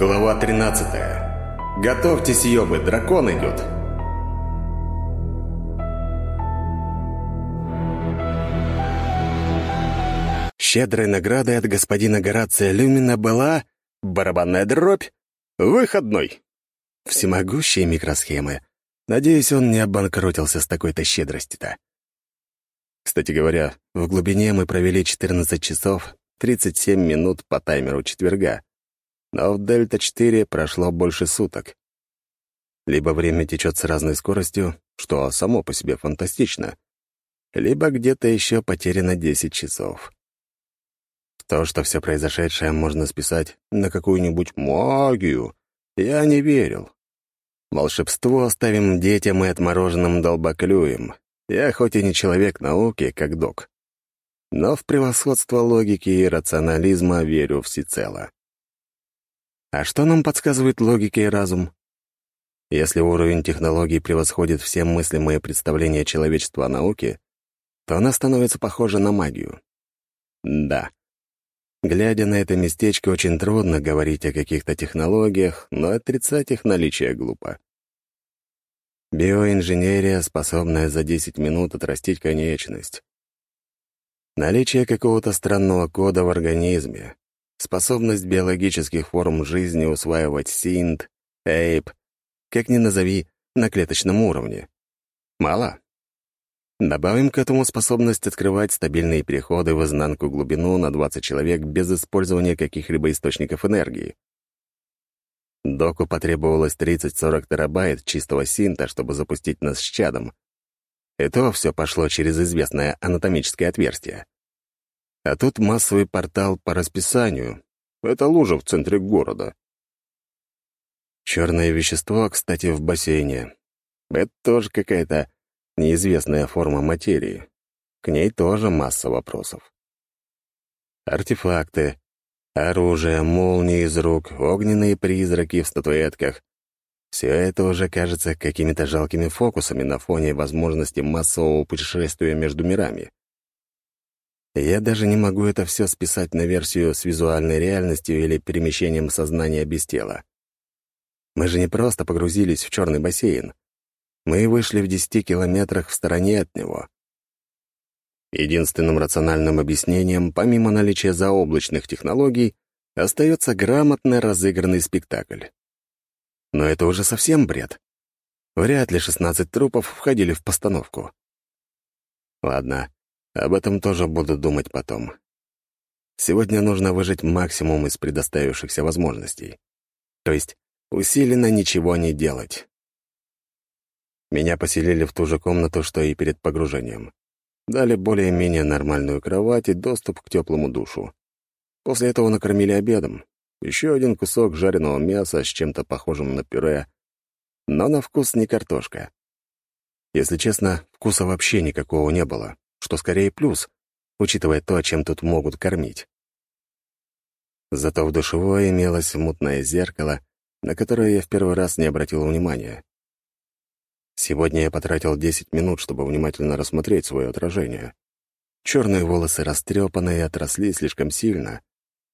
Глава 13. Готовьтесь, ёбы, дракон идет. Щедрой наградой от господина Горация Люмина была барабанная дробь, выходной. Всемогущие микросхемы. Надеюсь, он не обанкротился с такой-то щедрости-то. Кстати говоря, в глубине мы провели 14 часов 37 минут по таймеру четверга, но в Дельта-4 прошло больше суток. Либо время течет с разной скоростью, что само по себе фантастично, либо где-то еще потеряно 10 часов. То, что все произошедшее можно списать на какую-нибудь магию, я не верил. Волшебство оставим детям и отмороженным долбоклюем. Я хоть и не человек науки, как док, но в превосходство логики и рационализма верю всецело. А что нам подсказывает логика и разум? Если уровень технологий превосходит все мыслимые представления человечества о науке, то она становится похожа на магию. Да. Глядя на это местечко, очень трудно говорить о каких-то технологиях, но отрицать их наличие глупо. Биоинженерия, способная за 10 минут отрастить конечность. Наличие какого-то странного кода в организме, способность биологических форм жизни усваивать синт, эйп, как ни назови, на клеточном уровне. Мало. Добавим к этому способность открывать стабильные переходы в изнанку глубину на 20 человек без использования каких-либо источников энергии. Доку потребовалось 30-40 терабайт чистого синта, чтобы запустить нас с чадом. И то все пошло через известное анатомическое отверстие. А тут массовый портал по расписанию. Это лужа в центре города. Черное вещество, кстати, в бассейне. Это тоже какая-то неизвестная форма материи. К ней тоже масса вопросов. Артефакты, оружие, молнии из рук, огненные призраки в статуэтках. Все это уже кажется какими-то жалкими фокусами на фоне возможности массового путешествия между мирами. Я даже не могу это все списать на версию с визуальной реальностью или перемещением сознания без тела. Мы же не просто погрузились в черный бассейн. Мы вышли в десяти километрах в стороне от него. Единственным рациональным объяснением, помимо наличия заоблачных технологий, остается грамотно разыгранный спектакль. Но это уже совсем бред. Вряд ли 16 трупов входили в постановку. Ладно, об этом тоже буду думать потом. Сегодня нужно выжать максимум из предоставившихся возможностей. То есть усиленно ничего не делать. Меня поселили в ту же комнату, что и перед погружением. Дали более-менее нормальную кровать и доступ к теплому душу. После этого накормили обедом. Еще один кусок жареного мяса с чем-то похожим на пюре, но на вкус не картошка. Если честно, вкуса вообще никакого не было что скорее плюс, учитывая то, чем тут могут кормить. Зато в душевой имелось мутное зеркало, на которое я в первый раз не обратил внимания. Сегодня я потратил 10 минут, чтобы внимательно рассмотреть свое отражение. Черные волосы растрепаны и отросли слишком сильно.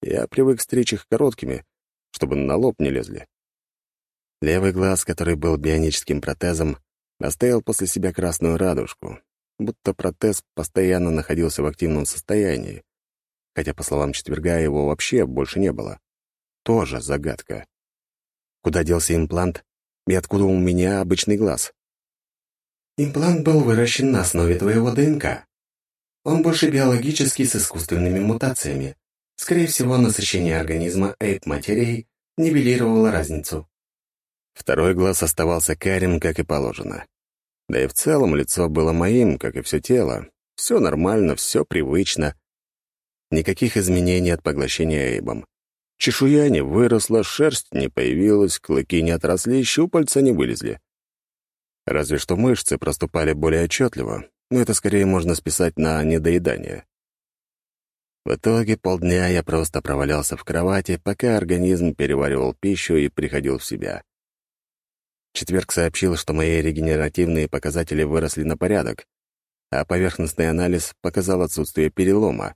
Я привык стричь их короткими, чтобы на лоб не лезли. Левый глаз, который был бионическим протезом, оставил после себя красную радужку, будто протез постоянно находился в активном состоянии, хотя, по словам четверга, его вообще больше не было. Тоже загадка. Куда делся имплант и откуда у меня обычный глаз? Имплант был выращен на основе твоего ДНК. Он больше биологический с искусственными мутациями. Скорее всего, насыщение организма эйп-материей нивелировало разницу. Второй глаз оставался карим, как и положено. Да и в целом лицо было моим, как и все тело. Все нормально, все привычно. Никаких изменений от поглощения Эйбом. Чешуя не выросла, шерсть не появилась, клыки не отросли, щупальца не вылезли. Разве что мышцы проступали более отчетливо, но это скорее можно списать на недоедание. В итоге полдня я просто провалялся в кровати, пока организм переваривал пищу и приходил в себя. Четверг сообщил, что мои регенеративные показатели выросли на порядок, а поверхностный анализ показал отсутствие перелома.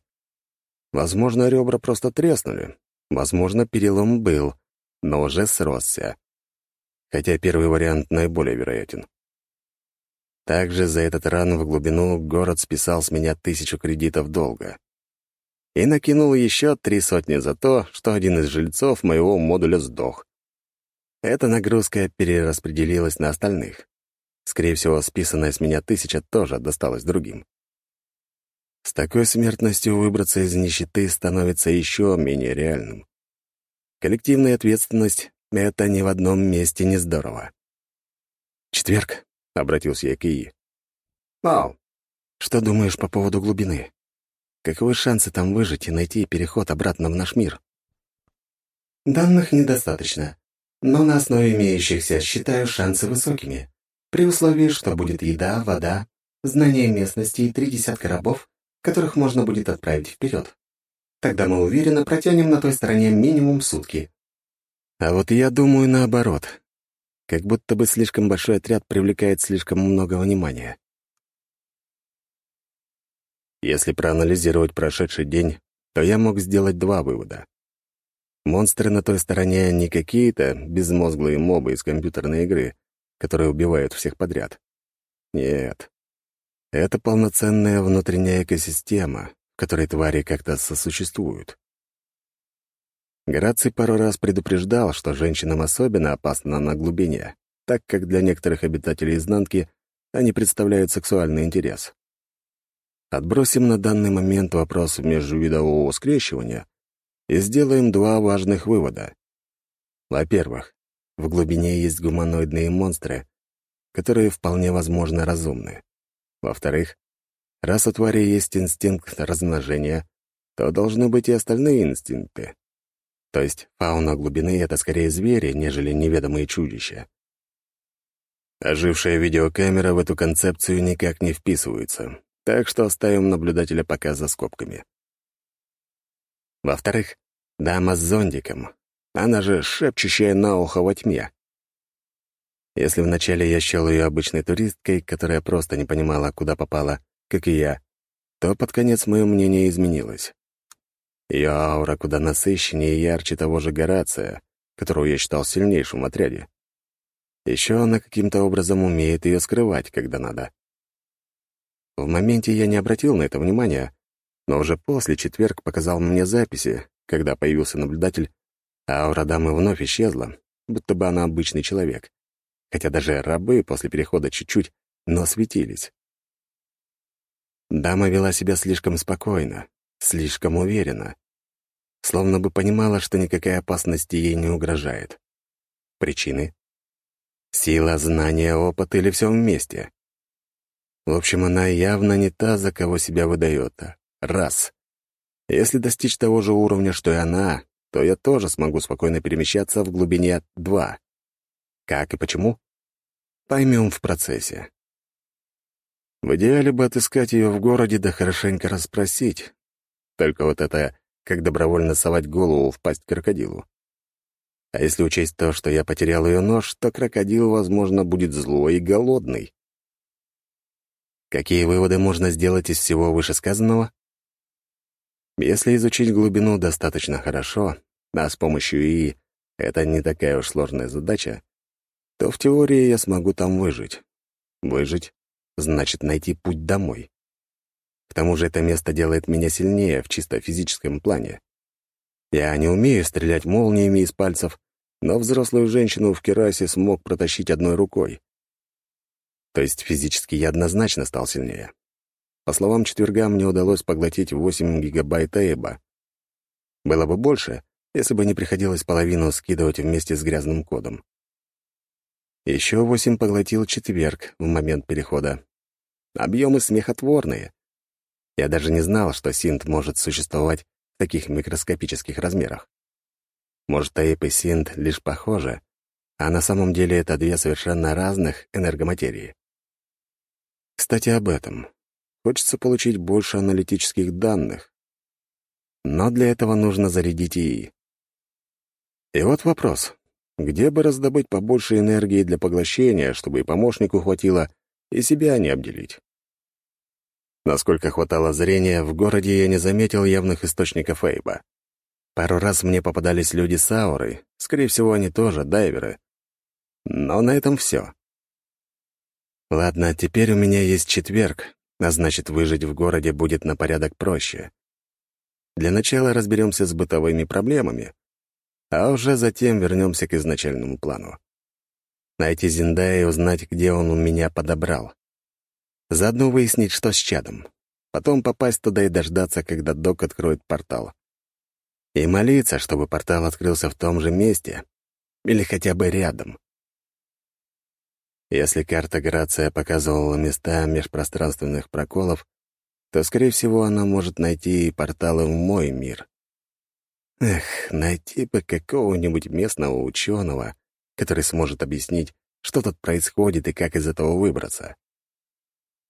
Возможно, ребра просто треснули. Возможно, перелом был, но уже сросся. Хотя первый вариант наиболее вероятен. Также за этот ран в глубину город списал с меня тысячу кредитов долга. И накинул еще три сотни за то, что один из жильцов моего модуля сдох. Эта нагрузка перераспределилась на остальных. Скорее всего, списанная с меня тысяча тоже досталась другим. С такой смертностью выбраться из нищеты становится еще менее реальным. Коллективная ответственность — это ни в одном месте не здорово. «Четверг», — обратился я к Ии. «Мау, что думаешь по поводу глубины? Каковы шансы там выжить и найти переход обратно в наш мир?» «Данных недостаточно, но на основе имеющихся считаю шансы высокими, при условии, что будет еда, вода, знание местности и три десятка рабов, которых можно будет отправить вперед. Тогда мы уверенно протянем на той стороне минимум сутки. А вот я думаю наоборот. Как будто бы слишком большой отряд привлекает слишком много внимания. Если проанализировать прошедший день, то я мог сделать два вывода. Монстры на той стороне не какие-то безмозглые мобы из компьютерной игры, которые убивают всех подряд. Нет. Это полноценная внутренняя экосистема, в которой твари как-то сосуществуют. Гораций пару раз предупреждал, что женщинам особенно опасно на глубине, так как для некоторых обитателей изнанки они представляют сексуальный интерес. Отбросим на данный момент вопрос межвидового скрещивания и сделаем два важных вывода. Во-первых, в глубине есть гуманоидные монстры, которые вполне возможно разумны. Во-вторых, раз у твари есть инстинкт размножения, то должны быть и остальные инстинкты. То есть фауна глубины — это скорее звери, нежели неведомые чудища. Ожившая видеокамера в эту концепцию никак не вписывается, так что оставим наблюдателя пока за скобками. Во-вторых, дама с зонтиком, она же шепчущая на ухо во тьме. Если вначале я счел ее обычной туристкой, которая просто не понимала, куда попала, как и я, то под конец мое мнение изменилось. Ее аура куда насыщеннее и ярче того же Горация, которого я считал сильнейшим в отряде. Еще она каким-то образом умеет ее скрывать, когда надо. В моменте я не обратил на это внимания, но уже после четверг показал мне записи, когда появился наблюдатель, а аура дамы вновь исчезла, будто бы она обычный человек хотя даже рабы после перехода чуть-чуть, но светились. Дама вела себя слишком спокойно, слишком уверенно, словно бы понимала, что никакая опасность ей не угрожает. Причины? Сила, знания, опыт или все вместе? В общем, она явно не та, за кого себя выдает. Раз. Если достичь того же уровня, что и она, то я тоже смогу спокойно перемещаться в глубине два. Как и почему? Поймем в процессе. В идеале бы отыскать ее в городе да хорошенько расспросить. Только вот это как добровольно совать голову в пасть крокодилу. А если учесть то, что я потерял ее нож, то крокодил, возможно, будет злой и голодный. Какие выводы можно сделать из всего вышесказанного? Если изучить глубину достаточно хорошо, а с помощью ИИ это не такая уж сложная задача, то в теории я смогу там выжить. Выжить — значит найти путь домой. К тому же это место делает меня сильнее в чисто физическом плане. Я не умею стрелять молниями из пальцев, но взрослую женщину в керасе смог протащить одной рукой. То есть физически я однозначно стал сильнее. По словам четверга, мне удалось поглотить 8 гигабайт эйба. Было бы больше, если бы не приходилось половину скидывать вместе с грязным кодом. Еще восемь поглотил четверг в момент перехода. Объемы смехотворные. Я даже не знал, что синт может существовать в таких микроскопических размерах. Может, Таип и синт лишь похожи, а на самом деле это две совершенно разных энергоматерии. Кстати, об этом. Хочется получить больше аналитических данных. Но для этого нужно зарядить ИИ. И вот вопрос. Где бы раздобыть побольше энергии для поглощения, чтобы и помощнику хватило, и себя не обделить? Насколько хватало зрения, в городе я не заметил явных источников Эйба. Пару раз мне попадались люди с аурой. Скорее всего, они тоже дайверы. Но на этом все. Ладно, теперь у меня есть четверг, а значит, выжить в городе будет на порядок проще. Для начала разберемся с бытовыми проблемами, а уже затем вернемся к изначальному плану. Найти Зиндая и узнать, где он у меня подобрал. Заодно выяснить, что с чадом. Потом попасть туда и дождаться, когда док откроет портал. И молиться, чтобы портал открылся в том же месте или хотя бы рядом. Если карта Грация показывала места межпространственных проколов, то, скорее всего, она может найти и порталы в мой мир. Эх, найти бы какого-нибудь местного ученого, который сможет объяснить, что тут происходит и как из этого выбраться.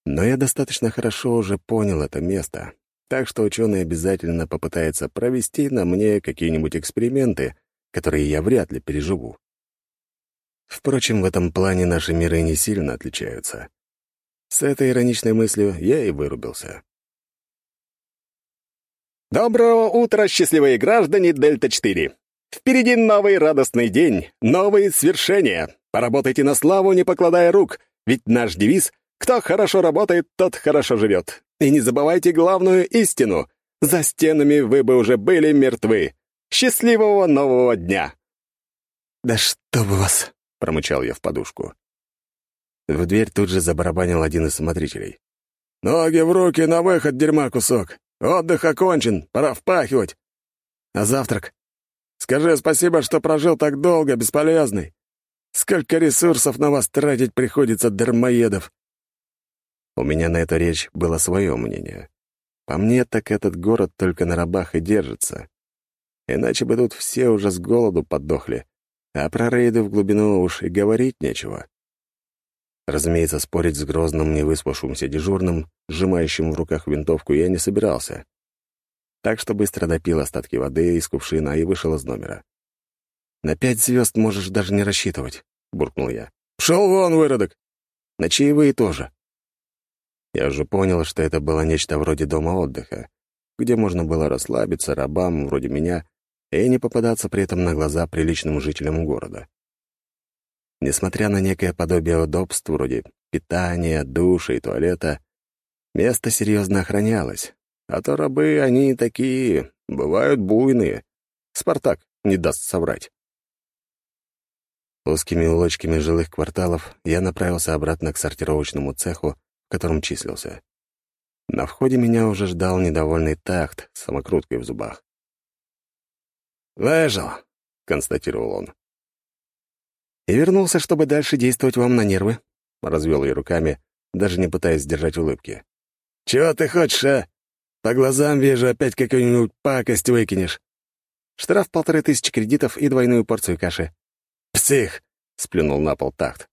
Но я достаточно хорошо уже понял это место, так что ученый обязательно попытается провести на мне какие-нибудь эксперименты, которые я вряд ли переживу. Впрочем, в этом плане наши миры не сильно отличаются. С этой ироничной мыслью я и вырубился. Доброго утра, счастливые граждане Дельта-4! Впереди новый радостный день, новые свершения. Поработайте на славу, не покладая рук, ведь наш девиз «Кто хорошо работает, тот хорошо живет». И не забывайте главную истину. За стенами вы бы уже были мертвы. Счастливого нового дня! «Да что бы вас!» — промычал я в подушку. В дверь тут же забарабанил один из смотрителей. «Ноги в руки, на выход, дерьма кусок! Отдых окончен, пора впахивать. А завтрак? Скажи спасибо, что прожил так долго, бесполезный. Сколько ресурсов на вас тратить приходится, дармоедов. У меня на эту речь было свое мнение. По мне, так этот город только на рабах и держится. Иначе бы тут все уже с голоду подохли, а про рейды в глубину уж и говорить нечего. Разумеется, спорить с грозным, невыспавшимся дежурным, сжимающим в руках винтовку, я не собирался. Так что быстро допил остатки воды из кувшина и вышел из номера. «На пять звезд можешь даже не рассчитывать», — буркнул я. «Пшел вон, выродок!» «На чаевые тоже». Я уже понял, что это было нечто вроде дома отдыха, где можно было расслабиться рабам вроде меня и не попадаться при этом на глаза приличным жителям города. Несмотря на некое подобие удобств вроде питания, душа и туалета, место серьезно охранялось, а то рабы они такие, бывают буйные. Спартак не даст соврать. Узкими улочками жилых кварталов я направился обратно к сортировочному цеху, в котором числился. На входе меня уже ждал недовольный такт с самокруткой в зубах. «Выжил», — констатировал он. «И вернулся, чтобы дальше действовать вам на нервы», — развел я руками, даже не пытаясь сдержать улыбки. «Чего ты хочешь, а? По глазам вижу, опять какую-нибудь пакость выкинешь». «Штраф полторы тысячи кредитов и двойную порцию каши». «Псих!» — сплюнул на пол такт.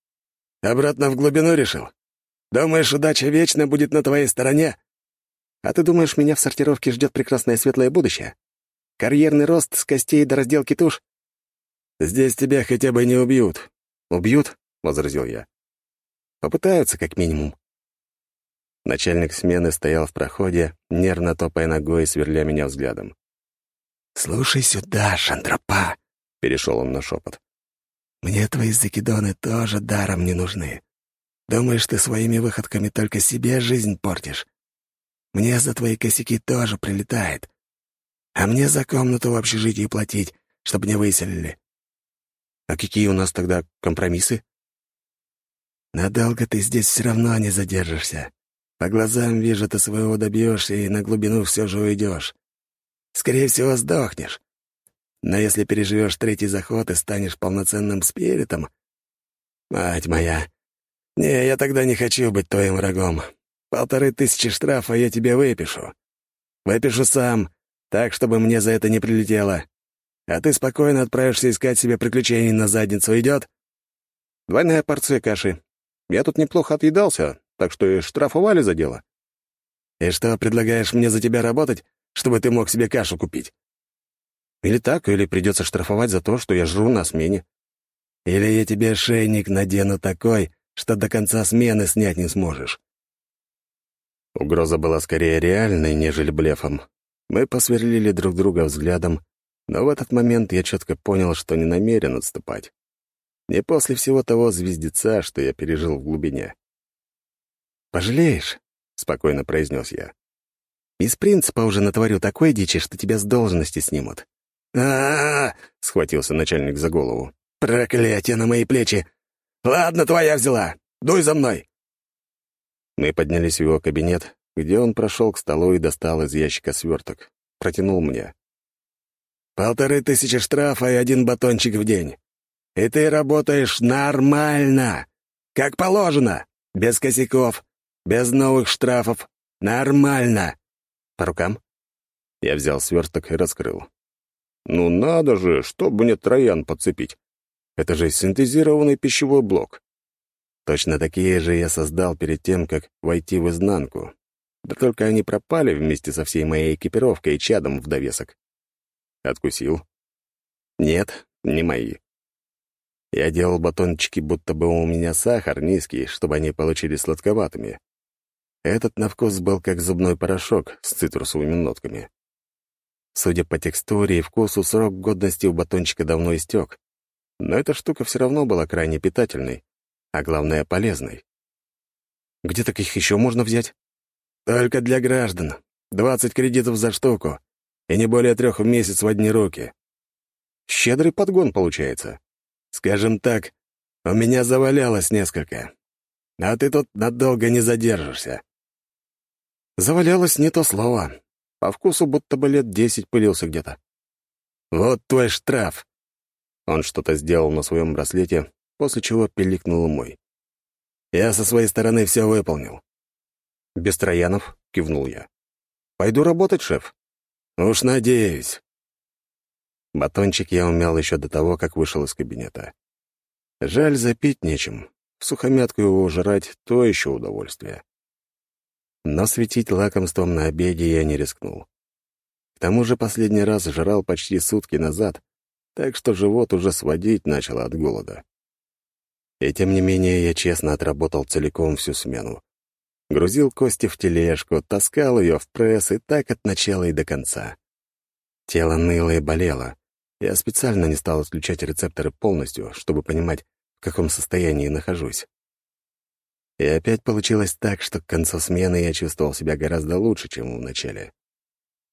«Обратно в глубину решил? Думаешь, удача вечно будет на твоей стороне?» «А ты думаешь, меня в сортировке ждет прекрасное светлое будущее? Карьерный рост с костей до разделки туш?» Здесь тебя хотя бы не убьют». «Убьют?» — возразил я. «Попытаются, как минимум». Начальник смены стоял в проходе, нервно топая ногой и сверля меня взглядом. «Слушай сюда, Шандропа!» — перешел он на шепот. «Мне твои закидоны тоже даром не нужны. Думаешь, ты своими выходками только себе жизнь портишь? Мне за твои косяки тоже прилетает. А мне за комнату в общежитии платить, чтобы не выселили. А какие у нас тогда компромиссы? Надолго ты здесь все равно не задержишься. По глазам вижу, ты своего добьешься и на глубину все же уйдешь. Скорее всего, сдохнешь. Но если переживешь третий заход и станешь полноценным спиритом... Мать моя! Не, я тогда не хочу быть твоим врагом. Полторы тысячи штрафа я тебе выпишу. Выпишу сам, так, чтобы мне за это не прилетело а ты спокойно отправишься искать себе приключений на задницу. Идет? Двойная порция каши. Я тут неплохо отъедался, так что и штрафовали за дело. И что, предлагаешь мне за тебя работать, чтобы ты мог себе кашу купить? Или так, или придется штрафовать за то, что я жру на смене. Или я тебе шейник надену такой, что до конца смены снять не сможешь. Угроза была скорее реальной, нежели блефом. Мы посверлили друг друга взглядом, Но в этот момент я четко понял, что не намерен отступать. Не после всего того звездеца, что я пережил в глубине. «Пожалеешь?» — спокойно произнес я. «Из принципа уже натворю такой дичи, что тебя с должности снимут». А, -а, -а, схватился начальник за голову. «Проклятие на мои плечи! Ладно, твоя взяла! Дуй за мной!» Мы поднялись в его кабинет, где он прошел к столу и достал из ящика сверток. Протянул мне. «Полторы тысячи штрафа и один батончик в день. И ты работаешь нормально, как положено, без косяков, без новых штрафов. Нормально. По рукам?» Я взял сверток и раскрыл. «Ну надо же, чтобы мне троян подцепить. Это же синтезированный пищевой блок. Точно такие же я создал перед тем, как войти в изнанку. Да только они пропали вместе со всей моей экипировкой и чадом в довесок. Откусил. Нет, не мои. Я делал батончики, будто бы у меня сахар низкий, чтобы они получились сладковатыми. Этот на вкус был как зубной порошок с цитрусовыми нотками. Судя по текстуре и вкусу, срок годности у батончика давно истек. Но эта штука все равно была крайне питательной, а главное — полезной. Где таких еще можно взять? Только для граждан. Двадцать кредитов за штуку. И не более трех в месяц в одни руки. Щедрый подгон получается. Скажем так, у меня завалялось несколько. А ты тут надолго не задержишься. Завалялось не то слово. По вкусу будто бы лет десять пылился где-то. Вот твой штраф. Он что-то сделал на своем браслете, после чего пиликнул мой. Я со своей стороны все выполнил. «Без троянов?» — кивнул я. «Пойду работать, шеф». «Уж надеюсь». Батончик я умел еще до того, как вышел из кабинета. Жаль, запить нечем. В сухомятку его жрать — то еще удовольствие но светить лакомством на обеде я не рискнул. К тому же последний раз жрал почти сутки назад, так что живот уже сводить начал от голода. И тем не менее я честно отработал целиком всю смену. Грузил кости в тележку, таскал ее в пресс и так от начала и до конца. Тело ныло и болело. Я специально не стал отключать рецепторы полностью, чтобы понимать, в каком состоянии нахожусь. И опять получилось так, что к концу смены я чувствовал себя гораздо лучше, чем в начале.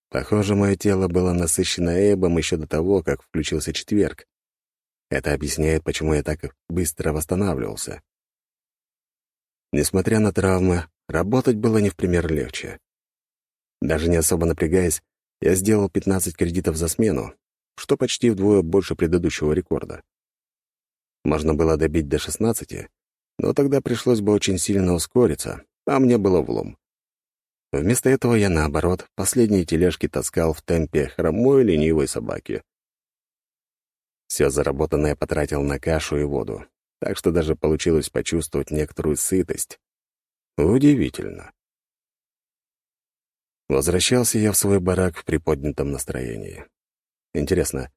Похоже, мое тело было насыщено эбом еще до того, как включился четверг. Это объясняет, почему я так быстро восстанавливался. Несмотря на травмы, работать было не в пример легче. Даже не особо напрягаясь, я сделал 15 кредитов за смену, что почти вдвое больше предыдущего рекорда. Можно было добить до 16, но тогда пришлось бы очень сильно ускориться, а мне было влом. Вместо этого я, наоборот, последние тележки таскал в темпе хромой ленивой собаки. Все заработанное потратил на кашу и воду, так что даже получилось почувствовать некоторую сытость. Удивительно. Возвращался я в свой барак в приподнятом настроении. Интересно,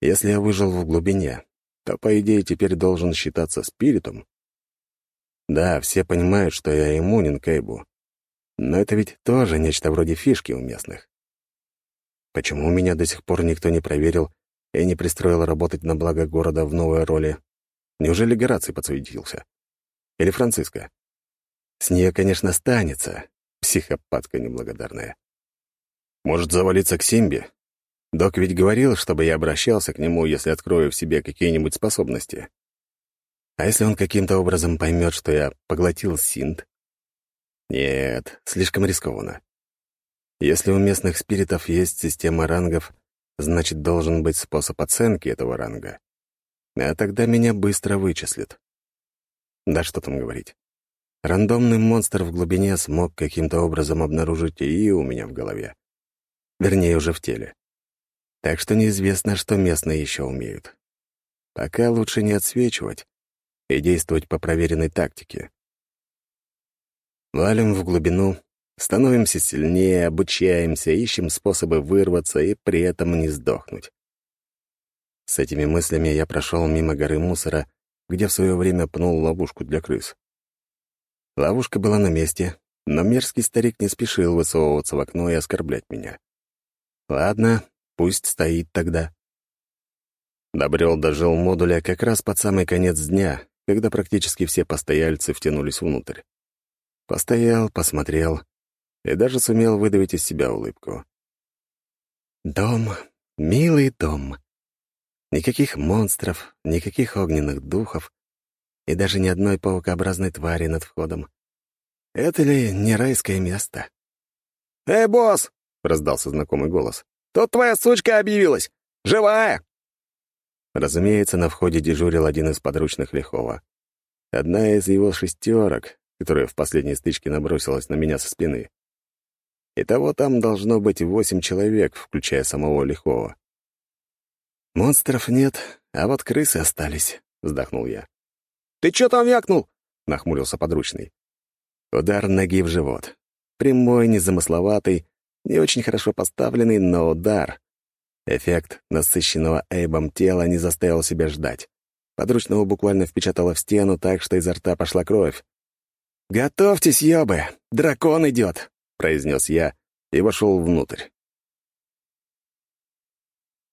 если я выжил в глубине, то, по идее, теперь должен считаться спиритом? Да, все понимают, что я иммунен к Эйбу. Но это ведь тоже нечто вроде фишки у местных. Почему меня до сих пор никто не проверил и не пристроил работать на благо города в новой роли? Неужели Гораций подсветился? Или Франциска? С нее, конечно, станется, психопатка неблагодарная. Может, завалиться к Симбе? Док ведь говорил, чтобы я обращался к нему, если открою в себе какие-нибудь способности. А если он каким-то образом поймет, что я поглотил синт? Нет, слишком рискованно. Если у местных спиритов есть система рангов, значит, должен быть способ оценки этого ранга. А тогда меня быстро вычислят. Да что там говорить. Рандомный монстр в глубине смог каким-то образом обнаружить ИИ у меня в голове. Вернее, уже в теле. Так что неизвестно, что местные еще умеют. Пока лучше не отсвечивать, и действовать по проверенной тактике. Валим в глубину, становимся сильнее, обучаемся, ищем способы вырваться и при этом не сдохнуть. С этими мыслями я прошел мимо горы мусора, где в свое время пнул ловушку для крыс. Ловушка была на месте, но мерзкий старик не спешил высовываться в окно и оскорблять меня. Ладно, Пусть стоит тогда. Добрел до модуля как раз под самый конец дня, когда практически все постояльцы втянулись внутрь. Постоял, посмотрел и даже сумел выдавить из себя улыбку. Дом, милый дом. Никаких монстров, никаких огненных духов и даже ни одной паукообразной твари над входом. Это ли не райское место? «Эй, босс!» — раздался знакомый голос. «Тут твоя сучка объявилась! Живая!» Разумеется, на входе дежурил один из подручных Лихова. Одна из его шестерок, которая в последней стычке набросилась на меня со спины. Итого там должно быть восемь человек, включая самого Лихова. «Монстров нет, а вот крысы остались», — вздохнул я. «Ты чё там вякнул?» — нахмурился подручный. Удар ноги в живот. Прямой, незамысловатый, не очень хорошо поставленный, но удар. Эффект насыщенного эйбом тела не заставил себя ждать. Подручного буквально впечатало в стену так, что изо рта пошла кровь. «Готовьтесь, ёбы! Дракон идет!» — произнес я и вошел внутрь.